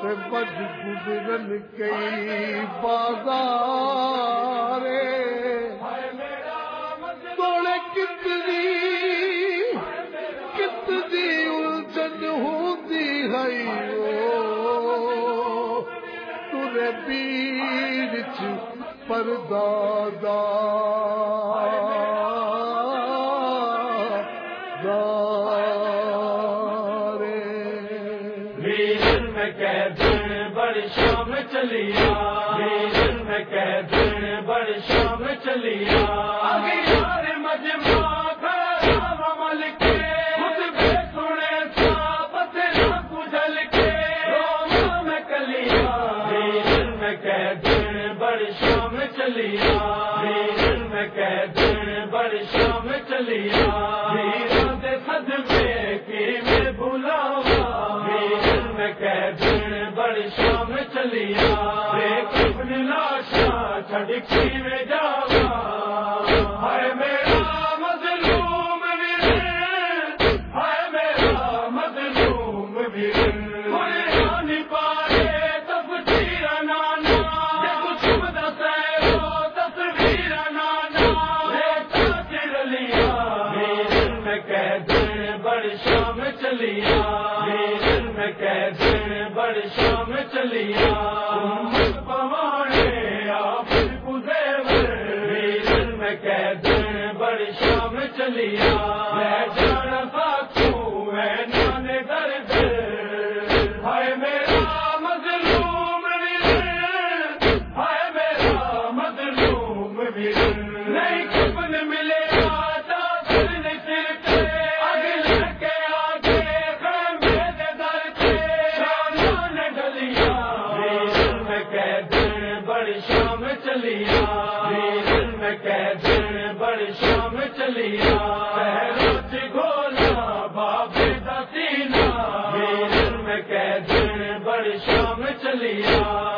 سے بج گزرن کئی بازار توڑے کتنی کتنی الجھن ہوتی ہے ترے بیچ پر دادا۔ بڑی شام چلیا دل میں کہ بڑی شام چلیا شام چلیا لاشا چھڑکی میں چلیا بڑی شام چلیا۔ دل میں دن بڑی شام چلیا۔ روز گولا باب میں دن بڑی شام چلیا۔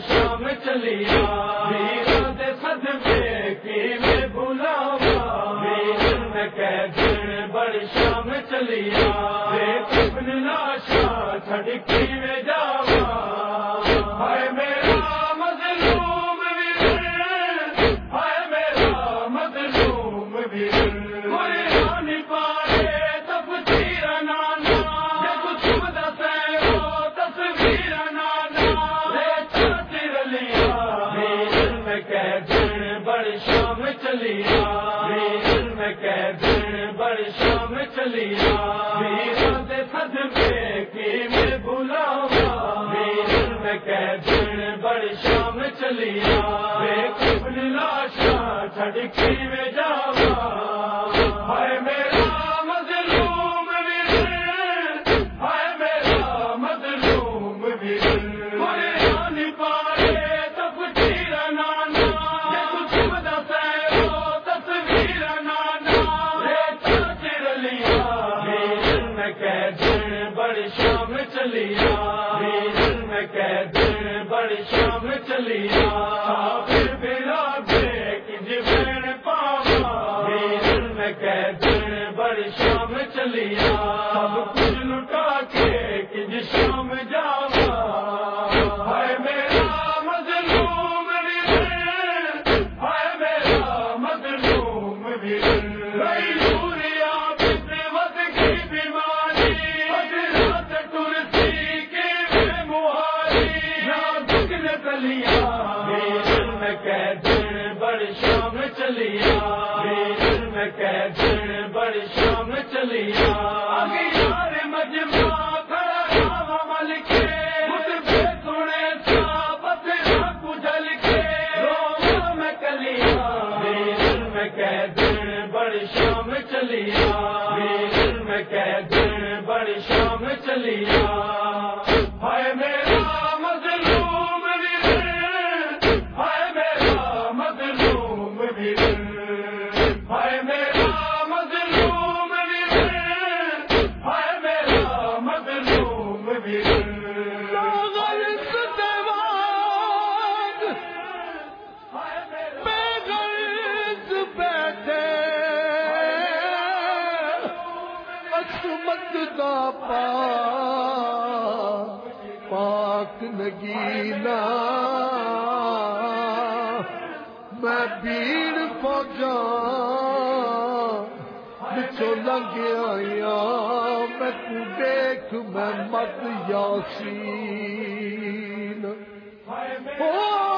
شام چلیا میں چلیا لاشا چھڑکی میں جاوا شام چلی ویر میں کیبن بڑ شام چلی ویر فد شام چلی لاشا چھڑکی میں جاوا سب کچھ لٹا کے کنج شام جاوا میرا مظلوم میرا مظلوم کے چلیا میں بڑی شام چلیا۔ بڑی شام چلیا یار مجمع، کھڑا مل کے سنے صحابت جل کے روما میں کلیا دن میں کہہ دن بڑی شام چلیا۔ دن میں کہہ دن بڑی شام چلیا۔ عصمت دا پا پاک نگینا میں بھیڑ فوجا پچھو لنگ آیا میں کو دیکھ، میں مت یاسین۔ او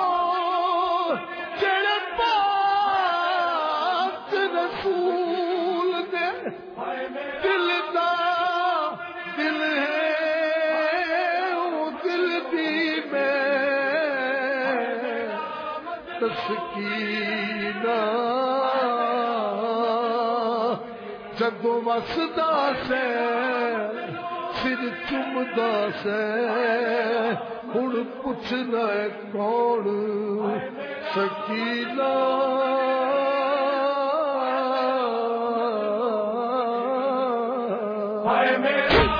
تسکینہ جدو وسدا سے سر چمدا سے ہوں پوچھنا کون۔ سکیلا ہائے میرا